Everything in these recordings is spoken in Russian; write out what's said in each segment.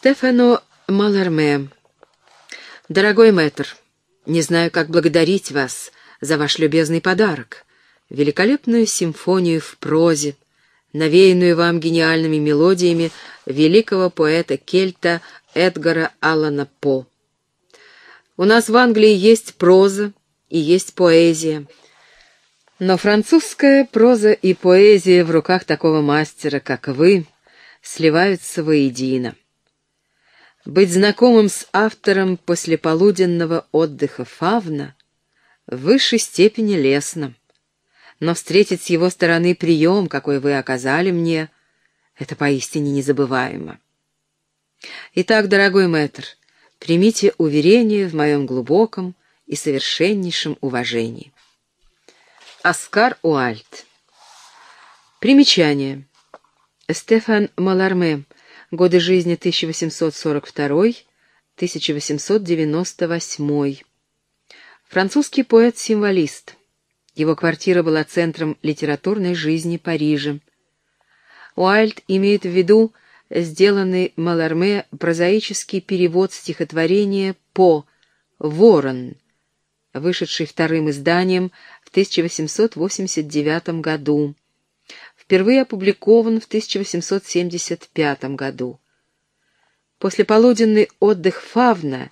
Стефано Маларме. Дорогой мэтр, не знаю, как благодарить вас за ваш любезный подарок. Великолепную симфонию в прозе, навеянную вам гениальными мелодиями великого поэта-кельта Эдгара Аллана По. У нас в Англии есть проза и есть поэзия. Но французская проза и поэзия в руках такого мастера, как вы, сливаются воедино. Быть знакомым с автором послеполуденного отдыха Фавна в высшей степени лестно, но встретить с его стороны прием, какой вы оказали мне, это поистине незабываемо. Итак, дорогой мэтр, примите уверение в моем глубоком и совершеннейшем уважении. Оскар Уальт Примечание. Стефан Маларме Годы жизни 1842-1898. Французский поэт-символист. Его квартира была центром литературной жизни Парижа. Уайльд имеет в виду сделанный Маларме прозаический перевод стихотворения «По» «Ворон», вышедший вторым изданием в 1889 году впервые опубликован в 1875 году. Послеполуденный отдых Фавна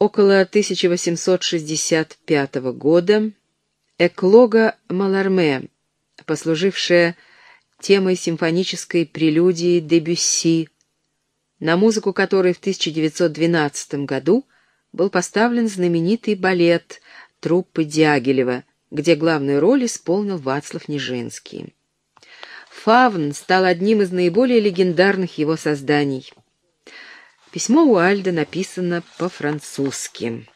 около 1865 года «Эклога Маларме», послужившая темой симфонической прелюдии Дебюсси, на музыку которой в 1912 году был поставлен знаменитый балет труппы Дягилева – где главную роль исполнил Вацлав Нижинский. Фавн стал одним из наиболее легендарных его созданий. Письмо Уальда написано по-французски.